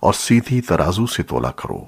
اور سیدھی ترازو سے تولا کرو۔